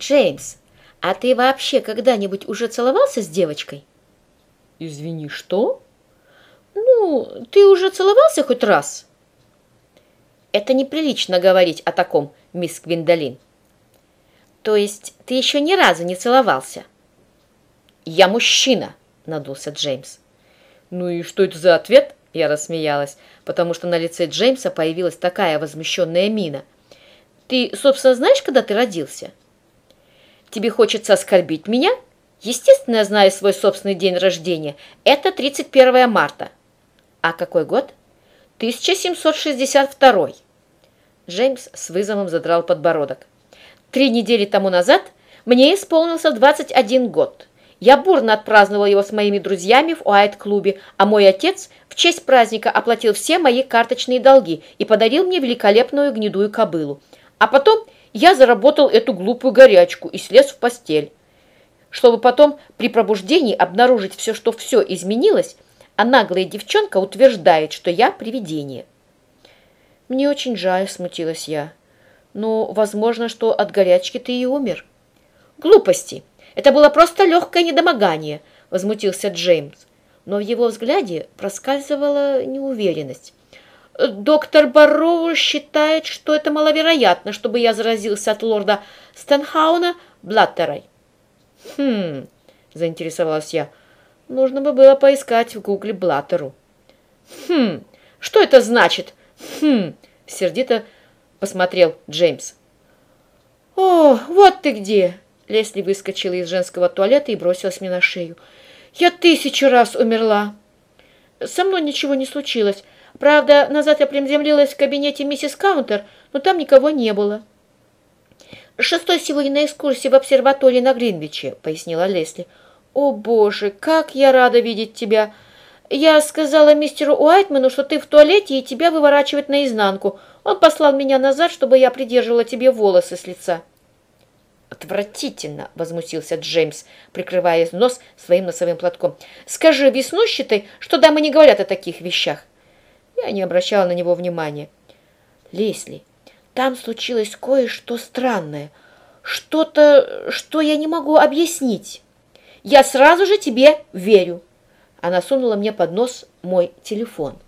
Джеймс, а ты вообще когда-нибудь уже целовался с девочкой? Извини, что? Ну, ты уже целовался хоть раз? Это неприлично говорить о таком, мисс Гвиндолин. То есть ты еще ни разу не целовался? Я мужчина, надулся Джеймс. Ну и что это за ответ? Я рассмеялась, потому что на лице Джеймса появилась такая возмущенная мина. Ты, собственно, знаешь, когда ты родился? Тебе хочется оскорбить меня? Естественно, я знаю свой собственный день рождения. Это 31 марта. А какой год? 1762. Джеймс с вызовом задрал подбородок. Три недели тому назад мне исполнился 21 год. Я бурно отпраздновал его с моими друзьями в Уайт-клубе, а мой отец в честь праздника оплатил все мои карточные долги и подарил мне великолепную гнедую кобылу. А потом я заработал эту глупую горячку и слез в постель. Чтобы потом при пробуждении обнаружить все, что все изменилось, а наглая девчонка утверждает, что я привидение. «Мне очень жаль», — смутилась я. «Но, возможно, что от горячки ты и умер». «Глупости! Это было просто легкое недомогание», — возмутился Джеймс. Но в его взгляде проскальзывала неуверенность. Доктор Барроу считает, что это маловероятно, чтобы я заразился от лорда Стенхауна Блаттерой. Хм, заинтересовалась я. Нужно бы было поискать в гугле Блаттеру. Хм, что это значит? Хм, сердито посмотрел Джеймс. О, вот ты где! Лесли выскочила из женского туалета и бросилась мне на шею. Я тысячу раз умерла. Со мной ничего не случилось. Правда, назад я приземлилась в кабинете миссис Каунтер, но там никого не было. «Шестой сегодня на экскурсии в обсерватории на Гринвиче», — пояснила Лесли. «О, боже, как я рада видеть тебя! Я сказала мистеру Уайтману, что ты в туалете и тебя выворачивает наизнанку. Он послал меня назад, чтобы я придерживала тебе волосы с лица». «Отвратительно!» — возмутился Джеймс, прикрывая нос своим носовым платком. «Скажи веснущатой, что дамы не говорят о таких вещах. Я не обращала на него внимания. «Лесли, там случилось кое-что странное. Что-то, что я не могу объяснить. Я сразу же тебе верю». Она сунула мне под нос мой телефон.